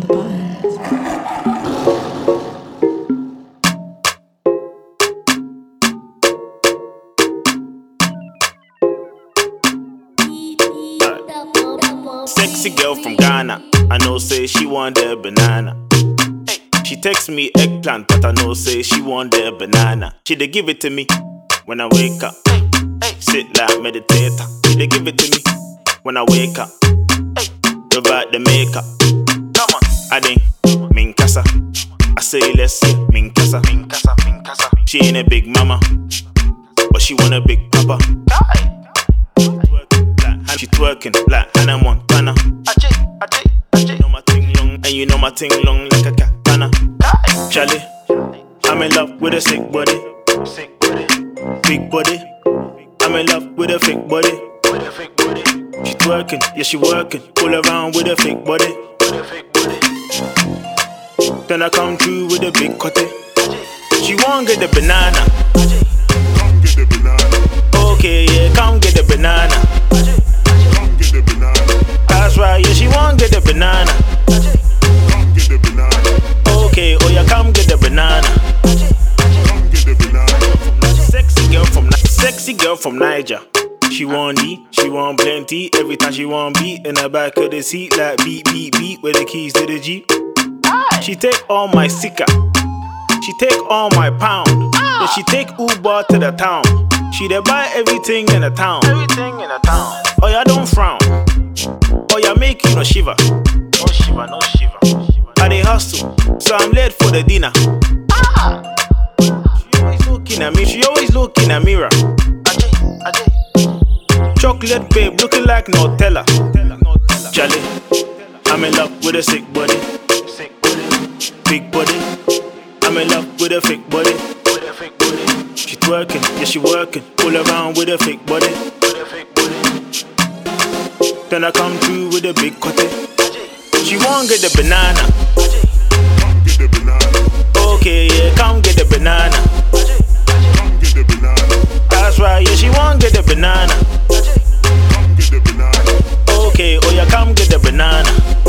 the buttons. Sexy girl from Ghana. I know say she want the banana. She text me eggplant, but I know say she want the banana. She dey give it to me when I wake up. Sit like meditator. She dey give it to me when I wake up. Without the makeup. Come on. I. I say let's say minkasa. Minkasa, minkasa. She ain't a big mama, but she want a big papa. She twerking like Hannah Montana. You know my ting long, and you know my ting long like a katana. Charlie, I'm in love with a sick body, big body. I'm in love with a fake body. She twerking, yeah she working, pull around with a fake body. Then I come through with a big cutty. She won't get the banana. Come get the banana. Okay, yeah, come get the banana. Come get the banana. That's right, yeah, she won't get the banana. Come get the banana. Okay, oh yeah, come get the banana. Come get the banana. Sexy girl from sexy girl from Niger. She want D, she want plenty. Every time she want beat in the back of the seat, like beat, beat, beat, with the keys to the Jeep. She take all my sticker. She take all my pound. Then she take Uber to the town. She dey buy everything in the town. Everything in the town. Oh yeah, don't frown. Oh yeah, make you no shiver. No shiver, no shiver. I dey hustle, so I'm late for the dinner. She always looking at me. She always look in a mirror. Chocolate babe, looking like Nutella. Charlie, I'm in love with a sick body. I'm in love with a fake body. She twerking, yeah she working, pull around with a fake body. Then I come through with a big cutty. She won't get the banana. Okay, yeah, come get the banana. That's right, yeah, she won't get the banana. Okay, oh yeah, come get the banana.